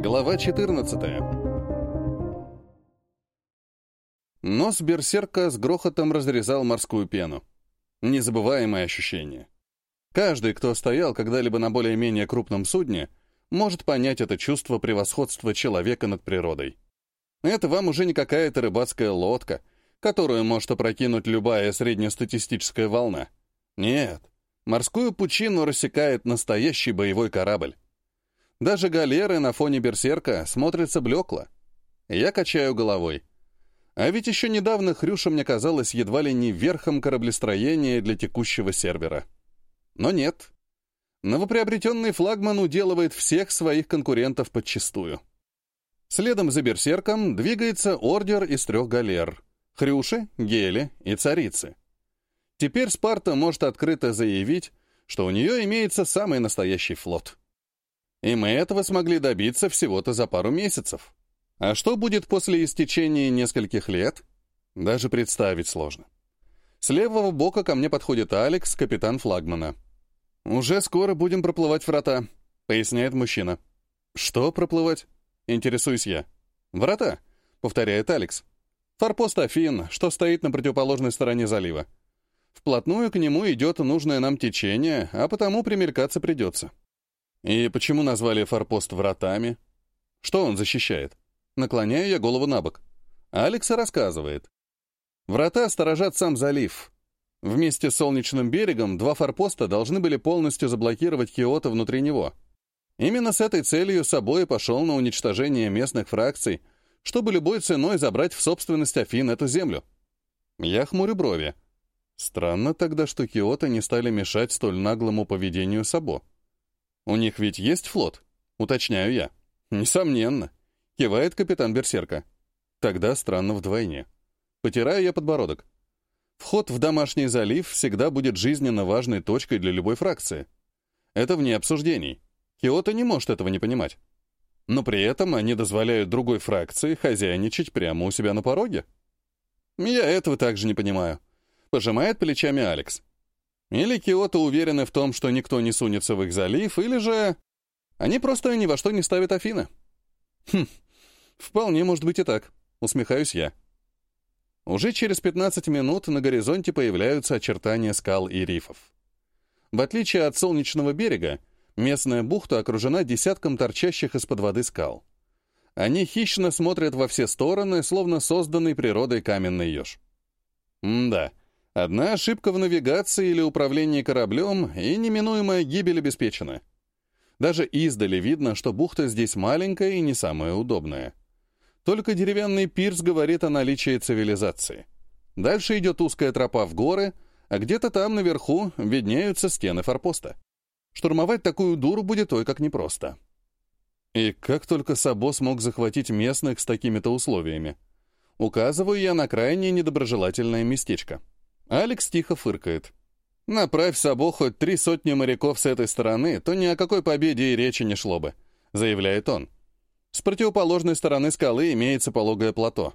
Глава 14 Нос берсерка с грохотом разрезал морскую пену. Незабываемое ощущение. Каждый, кто стоял когда-либо на более-менее крупном судне, может понять это чувство превосходства человека над природой. Это вам уже не какая-то рыбацкая лодка, которую может опрокинуть любая среднестатистическая волна. Нет, морскую пучину рассекает настоящий боевой корабль. Даже галеры на фоне берсерка смотрятся блекло. Я качаю головой. А ведь еще недавно Хрюша мне казалась едва ли не верхом кораблестроения для текущего сервера. Но нет. Новоприобретенный флагман уделывает всех своих конкурентов подчистую. Следом за берсерком двигается ордер из трех галер — Хрюши, Гели и Царицы. Теперь Спарта может открыто заявить, что у нее имеется самый настоящий флот. И мы этого смогли добиться всего-то за пару месяцев. А что будет после истечения нескольких лет? Даже представить сложно. С левого бока ко мне подходит Алекс, капитан флагмана. «Уже скоро будем проплывать врата», — поясняет мужчина. «Что проплывать?» — интересуюсь я. «Врата», — повторяет Алекс. «Форпост Афин, что стоит на противоположной стороне залива. Вплотную к нему идет нужное нам течение, а потому примелькаться придется». И почему назвали форпост вратами? Что он защищает? Наклоняю я голову на бок. Алекс рассказывает. Врата сторожат сам залив. Вместе с Солнечным берегом два форпоста должны были полностью заблокировать Киото внутри него. Именно с этой целью собой пошел на уничтожение местных фракций, чтобы любой ценой забрать в собственность Афин эту землю. Я хмурю брови. Странно тогда, что Киото не стали мешать столь наглому поведению Сабо. «У них ведь есть флот?» — уточняю я. «Несомненно», — кивает капитан Берсерка. Тогда странно вдвойне. Потираю я подбородок. Вход в домашний залив всегда будет жизненно важной точкой для любой фракции. Это вне обсуждений. Киото не может этого не понимать. Но при этом они дозволяют другой фракции хозяйничать прямо у себя на пороге. Я этого также не понимаю. Пожимает плечами Алекс. Или Киото уверены в том, что никто не сунется в их залив, или же они просто ни во что не ставят Афины. Хм, вполне может быть и так, усмехаюсь я. Уже через 15 минут на горизонте появляются очертания скал и рифов. В отличие от солнечного берега, местная бухта окружена десятком торчащих из-под воды скал. Они хищно смотрят во все стороны, словно созданный природой каменный еж. М-да, Одна ошибка в навигации или управлении кораблем, и неминуемая гибель обеспечена. Даже издали видно, что бухта здесь маленькая и не самая удобная. Только деревянный пирс говорит о наличии цивилизации. Дальше идет узкая тропа в горы, а где-то там наверху виднеются стены форпоста. Штурмовать такую дуру будет ой как непросто. И как только Сабо смог захватить местных с такими-то условиями? Указываю я на крайне недоброжелательное местечко — Алекс тихо фыркает. «Направь Сабо хоть три сотни моряков с этой стороны, то ни о какой победе и речи не шло бы», — заявляет он. С противоположной стороны скалы имеется пологое плато.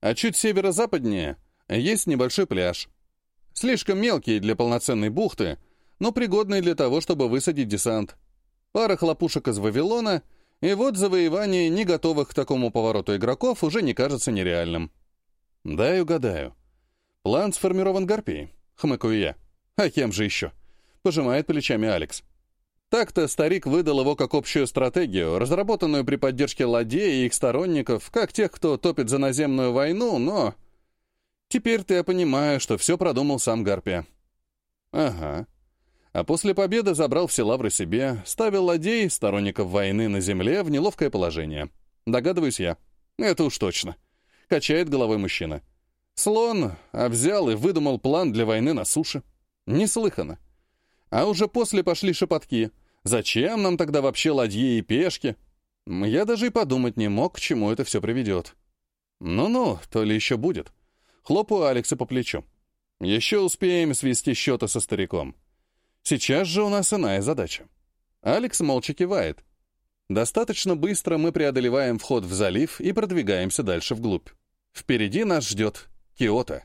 А чуть северо-западнее есть небольшой пляж. Слишком мелкий для полноценной бухты, но пригодный для того, чтобы высадить десант. Пара хлопушек из Вавилона, и вот завоевание не готовых к такому повороту игроков уже не кажется нереальным. Дай угадаю. «План сформирован Гарпией», — хмыкаю я. «А кем же еще?» — пожимает плечами Алекс. Так-то старик выдал его как общую стратегию, разработанную при поддержке ладей и их сторонников, как тех, кто топит за наземную войну, но... Теперь-то я понимаю, что все продумал сам Гарпия. Ага. А после победы забрал все лавры себе, ставил ладей, сторонников войны на земле, в неловкое положение. Догадываюсь я. Это уж точно. Качает головой мужчина. Слон а взял и выдумал план для войны на суше. Неслыханно. А уже после пошли шепотки. Зачем нам тогда вообще ладьи и пешки? Я даже и подумать не мог, к чему это все приведет. Ну-ну, то ли еще будет. Хлопаю Алекса по плечу. Еще успеем свести счеты со стариком. Сейчас же у нас иная задача. Алекс молча кивает. Достаточно быстро мы преодолеваем вход в залив и продвигаемся дальше вглубь. Впереди нас ждет Киото.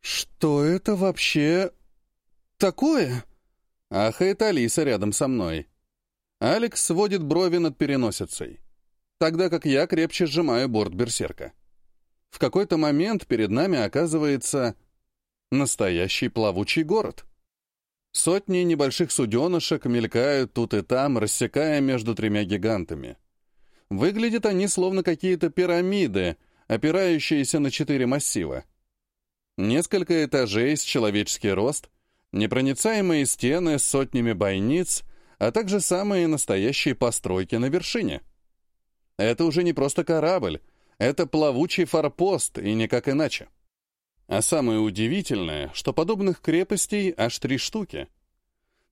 «Что это вообще такое?» Ахает Алиса рядом со мной. Алекс сводит брови над переносицей, тогда как я крепче сжимаю борт берсерка. В какой-то момент перед нами оказывается настоящий плавучий город. Сотни небольших суденышек мелькают тут и там, рассекая между тремя гигантами. Выглядят они словно какие-то пирамиды, опирающиеся на четыре массива. Несколько этажей с человеческий рост, непроницаемые стены с сотнями бойниц, а также самые настоящие постройки на вершине. Это уже не просто корабль, это плавучий форпост, и никак иначе. А самое удивительное, что подобных крепостей аж три штуки.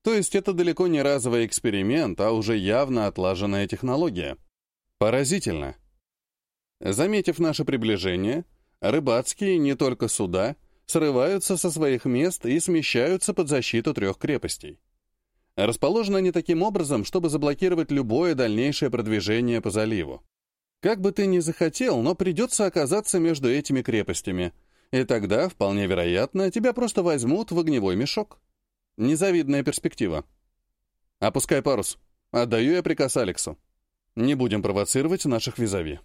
То есть это далеко не разовый эксперимент, а уже явно отлаженная технология. Поразительно. Заметив наше приближение, рыбацкие, не только суда, срываются со своих мест и смещаются под защиту трех крепостей. Расположены они таким образом, чтобы заблокировать любое дальнейшее продвижение по заливу. Как бы ты ни захотел, но придется оказаться между этими крепостями — и тогда, вполне вероятно, тебя просто возьмут в огневой мешок. Незавидная перспектива. Опускай парус. Отдаю я приказ Алексу. Не будем провоцировать наших визави.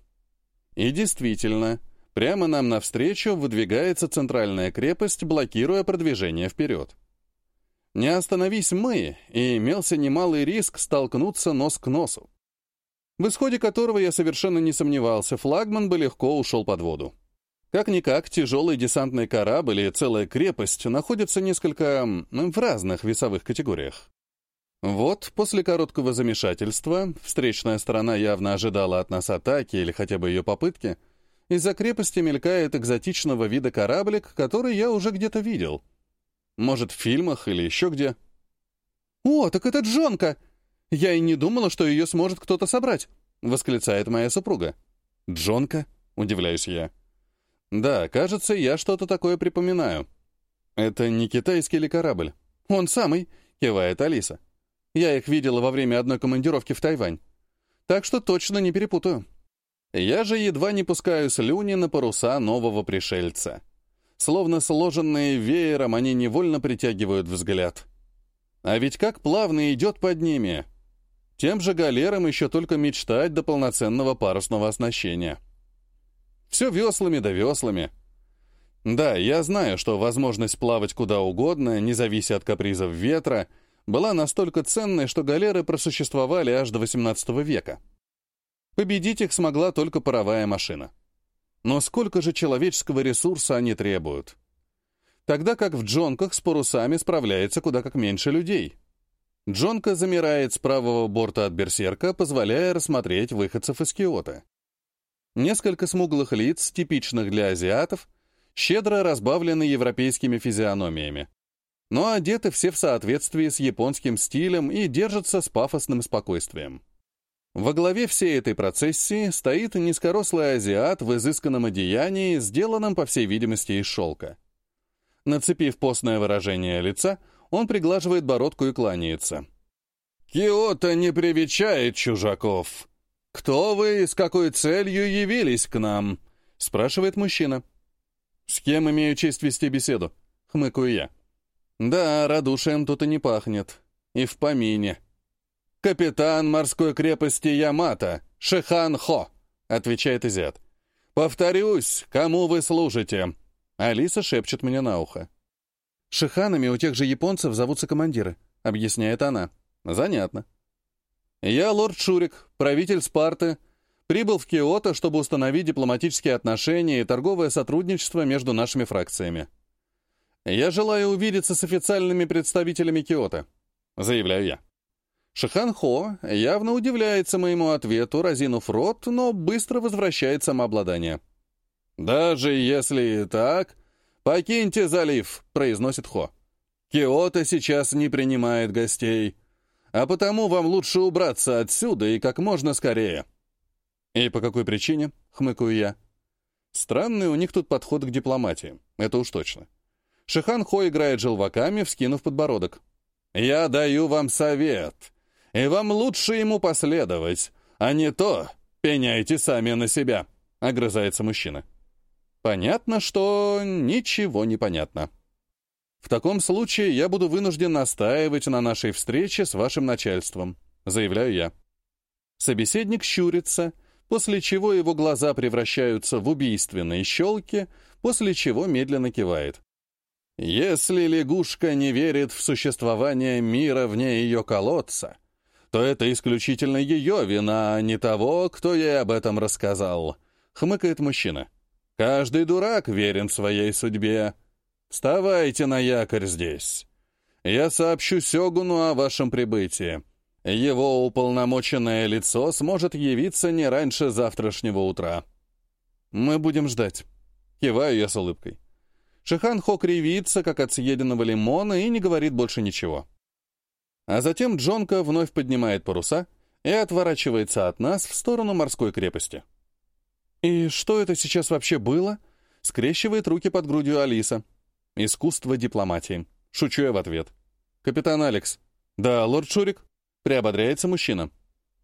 И действительно, прямо нам навстречу выдвигается центральная крепость, блокируя продвижение вперед. Не остановись мы, и имелся немалый риск столкнуться нос к носу. В исходе которого я совершенно не сомневался, флагман бы легко ушел под воду. Как-никак, тяжелый десантный корабль и целая крепость находятся несколько в разных весовых категориях. Вот, после короткого замешательства, встречная сторона явно ожидала от нас атаки или хотя бы ее попытки, из-за крепости мелькает экзотичного вида кораблик, который я уже где-то видел. Может, в фильмах или еще где. «О, так это Джонка! Я и не думала, что ее сможет кто-то собрать!» — восклицает моя супруга. «Джонка?» — удивляюсь я. Да, кажется, я что-то такое припоминаю. Это не китайский ли корабль? Он самый, кивает Алиса. Я их видела во время одной командировки в Тайвань. Так что точно не перепутаю. Я же едва не пускаю слюни на паруса нового пришельца. Словно сложенные веером, они невольно притягивают взгляд. А ведь как плавно идет под ними. Тем же галерам еще только мечтать до полноценного парусного оснащения. Все веслами да веслами. Да, я знаю, что возможность плавать куда угодно, не завися от капризов ветра, была настолько ценной, что галеры просуществовали аж до XVIII века. Победить их смогла только паровая машина. Но сколько же человеческого ресурса они требуют? Тогда как в джонках с парусами справляется куда как меньше людей. Джонка замирает с правого борта от берсерка, позволяя рассмотреть выходцев из Киота. Несколько смуглых лиц, типичных для азиатов, щедро разбавлены европейскими физиономиями. Но одеты все в соответствии с японским стилем и держатся с пафосным спокойствием. Во главе всей этой процессии стоит низкорослый азиат в изысканном одеянии, сделанном, по всей видимости, из шелка. Нацепив постное выражение лица, он приглаживает бородку и кланяется. «Киото не привечает чужаков», «Кто вы и с какой целью явились к нам?» — спрашивает мужчина. «С кем имею честь вести беседу?» — хмыкаю я. «Да, радушием тут и не пахнет. И в помине». «Капитан морской крепости Ямато, Шихан Хо», — отвечает азиат. «Повторюсь, кому вы служите?» Алиса шепчет мне на ухо. «Шиханами у тех же японцев зовутся командиры», — объясняет она. «Занятно. Я лорд Шурик, правитель Спарты, прибыл в Киото, чтобы установить дипломатические отношения и торговое сотрудничество между нашими фракциями. Я желаю увидеться с официальными представителями Киото, заявляю я. Шихан Хо явно удивляется моему ответу, разинув рот, но быстро возвращает самообладание. «Даже если и так, покиньте залив», — произносит Хо. «Киото сейчас не принимает гостей а потому вам лучше убраться отсюда и как можно скорее». «И по какой причине?» — хмыкаю я. Странный у них тут подход к дипломатии, это уж точно. Шихан Хо играет желваками, вскинув подбородок. «Я даю вам совет, и вам лучше ему последовать, а не то пеняйте сами на себя», — огрызается мужчина. Понятно, что ничего не понятно. В таком случае я буду вынужден настаивать на нашей встрече с вашим начальством, заявляю я. Собеседник щурится, после чего его глаза превращаются в убийственные щелки, после чего медленно кивает. Если лягушка не верит в существование мира вне ее колодца, то это исключительно ее вина, а не того, кто ей об этом рассказал, хмыкает мужчина. Каждый дурак верен своей судьбе. Вставайте на якорь здесь. Я сообщу Сёгуну о вашем прибытии. Его уполномоченное лицо сможет явиться не раньше завтрашнего утра. Мы будем ждать. Киваю я с улыбкой. Шихан Хо кривится, как от съеденного лимона, и не говорит больше ничего. А затем Джонка вновь поднимает паруса и отворачивается от нас в сторону морской крепости. «И что это сейчас вообще было?» — скрещивает руки под грудью Алиса. «Искусство дипломатии». Шучу я в ответ. «Капитан Алекс». «Да, лорд Шурик». Приободряется мужчина.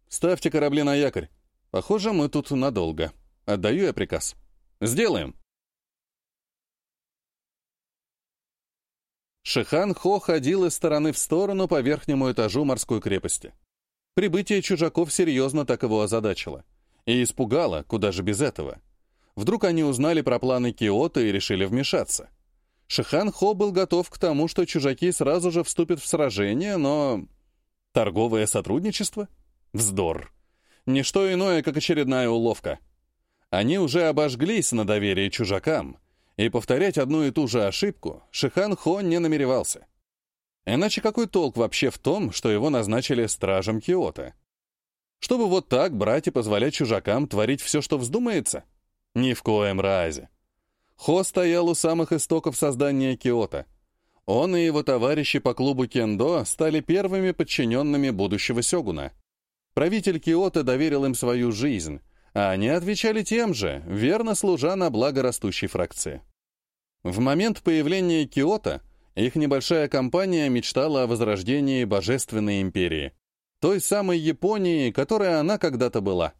«Ставьте корабли на якорь. Похоже, мы тут надолго. Отдаю я приказ». «Сделаем». Шихан Хо ходил из стороны в сторону по верхнему этажу морской крепости. Прибытие чужаков серьезно так его озадачило. И испугало, куда же без этого. Вдруг они узнали про планы Киота и решили вмешаться. Шихан Хо был готов к тому, что чужаки сразу же вступят в сражение, но Торговое сотрудничество? Вздор. Ничто иное, как очередная уловка. Они уже обожглись на доверие чужакам, и повторять одну и ту же ошибку Шихан Хо не намеревался. Иначе какой толк вообще в том, что его назначили стражем Киота? Чтобы вот так брать и позволять чужакам творить все, что вздумается? Ни в коем разе. Хо стоял у самых истоков создания Киота — он и его товарищи по клубу кендо стали первыми подчиненными будущего сёгуна. Правитель Киото доверил им свою жизнь, а они отвечали тем же, верно служа на благо растущей фракции. В момент появления Киото их небольшая компания мечтала о возрождении Божественной империи, той самой Японии, которой она когда-то была.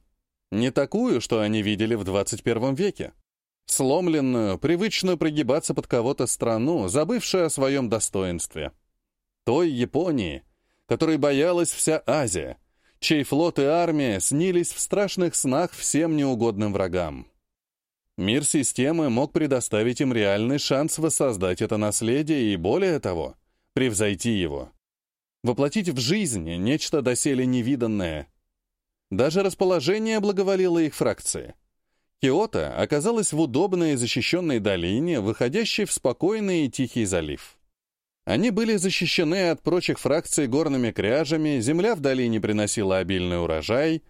Не такую, что они видели в 21 веке, сломленную, привычную прогибаться под кого-то страну, забывшую о своем достоинстве. Той Японии, которой боялась вся Азия, чей флот и армия снились в страшных снах всем неугодным врагам. Мир системы мог предоставить им реальный шанс воссоздать это наследие и, более того, превзойти его. Воплотить в жизнь нечто доселе невиданное. Даже расположение благоволило их фракции. Киото оказалась в удобной и защищенной долине, выходящей в спокойный и тихий залив. Они были защищены от прочих фракций горными кряжами, земля в долине приносила обильный урожай,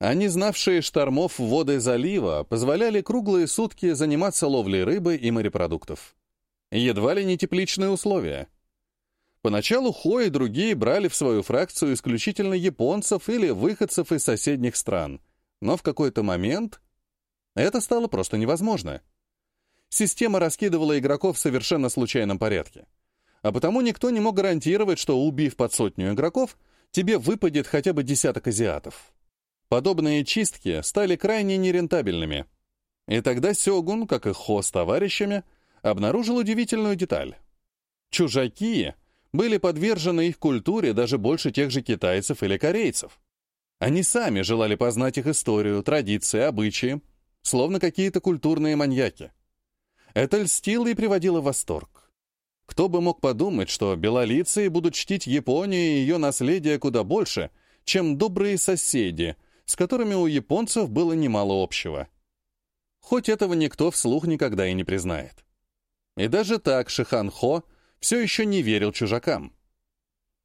не знавшие штормов воды залива позволяли круглые сутки заниматься ловлей рыбы и морепродуктов. Едва ли не тепличные условия. Поначалу Хо и другие брали в свою фракцию исключительно японцев или выходцев из соседних стран, но в какой-то момент это стало просто невозможно. Система раскидывала игроков в совершенно случайном порядке. А потому никто не мог гарантировать, что, убив под сотню игроков, тебе выпадет хотя бы десяток азиатов. Подобные чистки стали крайне нерентабельными. И тогда Сёгун, как и Хо с товарищами, обнаружил удивительную деталь. Чужаки были подвержены их культуре даже больше тех же китайцев или корейцев. Они сами желали познать их историю, традиции, обычаи, словно какие-то культурные маньяки. Это льстило и приводило в восторг. Кто бы мог подумать, что белолицые будут чтить Японию и ее наследие куда больше, чем добрые соседи, с которыми у японцев было немало общего. Хоть этого никто вслух никогда и не признает. И даже так Шихан Хо все еще не верил чужакам.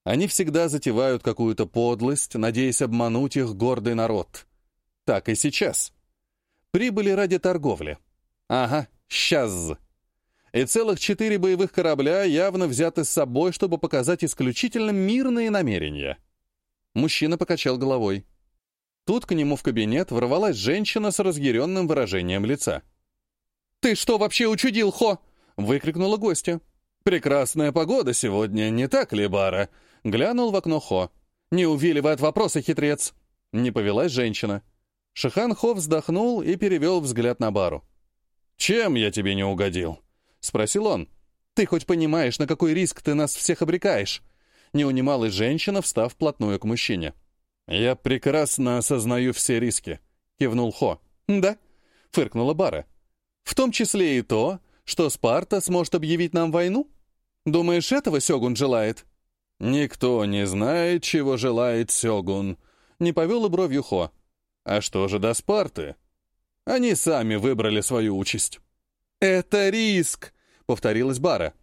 Они всегда затевают какую-то подлость, надеясь обмануть их гордый народ. Так и сейчас. Прибыли ради торговли. Ага, сейчас. И целых четыре боевых корабля явно взяты с собой, чтобы показать исключительно мирные намерения. Мужчина покачал головой. Тут к нему в кабинет ворвалась женщина с разъяренным выражением лица. «Ты что вообще учудил, Хо?» — выкрикнула гостья. «Прекрасная погода сегодня, не так ли, Бара?» — глянул в окно Хо. «Не увиливай от вопроса, хитрец!» Не повелась женщина. Шихан Хо вздохнул и перевел взгляд на Бару. «Чем я тебе не угодил?» — спросил он. «Ты хоть понимаешь, на какой риск ты нас всех обрекаешь?» Не унималась женщина, встав вплотную к мужчине. «Я прекрасно осознаю все риски», — кивнул Хо. «Да?» — фыркнула Бара. «В том числе и то, что Спарта сможет объявить нам войну? Думаешь, этого Сёгун желает?» «Никто не знает, чего желает Сёгун», — не повел и бровью Хо. «А что же до Спарты? Они сами выбрали свою участь». «Это риск», — повторилась Бара.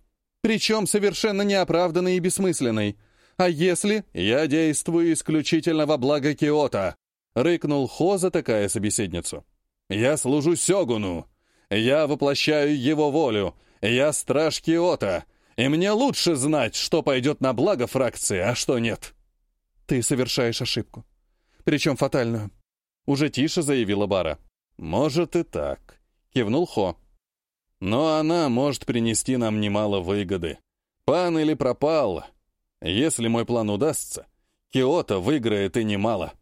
«Причем совершенно неоправданный и бессмысленный. А если...» «Я действую исключительно во благо Киота», — рыкнул Хо, затыкая собеседницу. «Я служу Сёгуну. Я воплощаю его волю. Я страж Киота. И мне лучше знать, что пойдет на благо фракции, а что нет». «Ты совершаешь ошибку. Причем фатальную», — уже тише заявила Бара. «Может и так», — кивнул Хо. Но она может принести нам немало выгоды. Пан или пропал. Если мой план удастся, Киото выиграет и немало.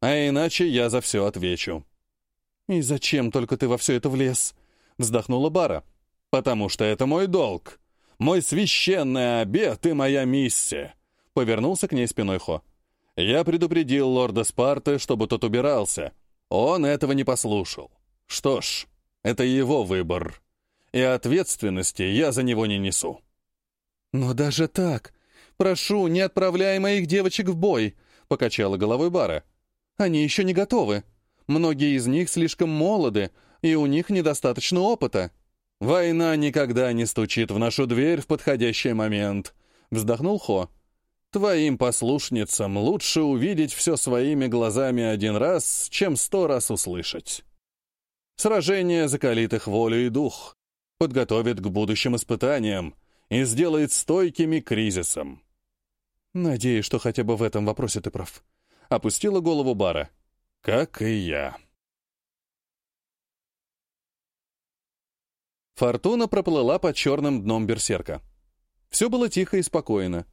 А иначе я за все отвечу». «И зачем только ты во все это влез?» — вздохнула Бара. «Потому что это мой долг. Мой священный обет и моя миссия», — повернулся к ней спиной Хо. «Я предупредил лорда Спарты, чтобы тот убирался. Он этого не послушал. Что ж, это его выбор» и ответственности я за него не несу. «Но даже так? Прошу, не отправляй моих девочек в бой», — покачала головой Бара. «Они еще не готовы. Многие из них слишком молоды, и у них недостаточно опыта». «Война никогда не стучит в нашу дверь в подходящий момент», — вздохнул Хо. «Твоим послушницам лучше увидеть все своими глазами один раз, чем сто раз услышать». Сражение закалит их волю и дух, подготовит к будущим испытаниям и сделает стойкими кризисом. Надеюсь, что хотя бы в этом вопросе ты прав. Опустила голову Бара. Как и я. Фортуна проплыла под черным дном берсерка. Все было тихо и спокойно.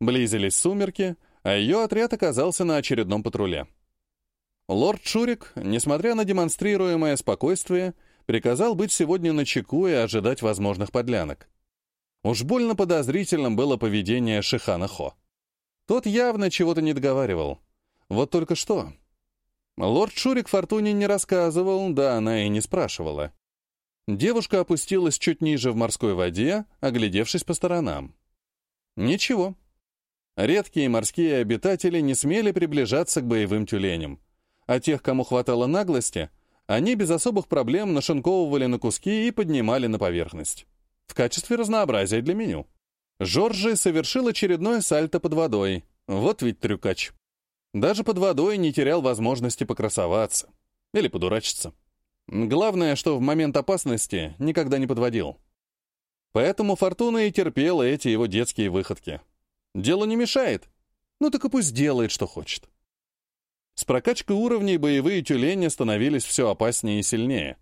Близились сумерки, а ее отряд оказался на очередном патруле. Лорд Шурик, несмотря на демонстрируемое спокойствие, приказал быть сегодня на чеку и ожидать возможных подлянок. Уж больно подозрительным было поведение Шихана Хо. Тот явно чего-то не договаривал. Вот только что. Лорд Шурик Фортуне не рассказывал, да она и не спрашивала. Девушка опустилась чуть ниже в морской воде, оглядевшись по сторонам. Ничего. Редкие морские обитатели не смели приближаться к боевым тюленям, а тех, кому хватало наглости — они без особых проблем нашинковывали на куски и поднимали на поверхность. В качестве разнообразия для меню. Жоржи совершил очередное сальто под водой. Вот ведь трюкач. Даже под водой не терял возможности покрасоваться. Или подурачиться. Главное, что в момент опасности никогда не подводил. Поэтому Фортуна и терпела эти его детские выходки. Дело не мешает. Ну так и пусть делает, что хочет. С прокачкой уровней боевые тюлени становились все опаснее и сильнее.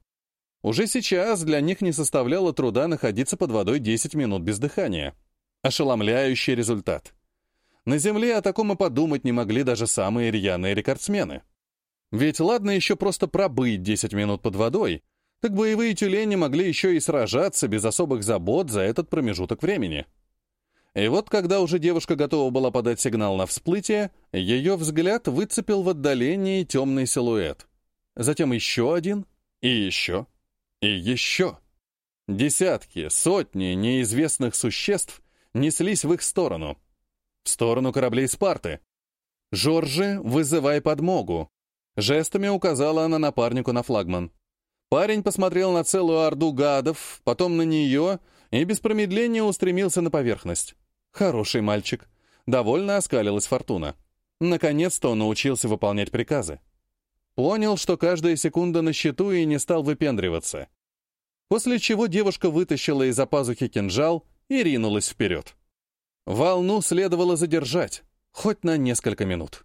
Уже сейчас для них не составляло труда находиться под водой 10 минут без дыхания. Ошеломляющий результат. На Земле о таком и подумать не могли даже самые рьяные рекордсмены. Ведь ладно еще просто пробыть 10 минут под водой, так боевые тюлени могли еще и сражаться без особых забот за этот промежуток времени. И вот, когда уже девушка готова была подать сигнал на всплытие, ее взгляд выцепил в отдалении темный силуэт. Затем еще один, и еще, и еще. Десятки, сотни неизвестных существ неслись в их сторону. В сторону кораблей Спарты. «Жоржи, вызывай подмогу!» Жестами указала она напарнику на флагман. Парень посмотрел на целую орду гадов, потом на нее и без промедления устремился на поверхность. Хороший мальчик. Довольно оскалилась Фортуна. Наконец-то он научился выполнять приказы. Понял, что каждая секунда на счету и не стал выпендриваться. После чего девушка вытащила из-за пазухи кинжал и ринулась вперед. Волну следовало задержать, хоть на несколько минут.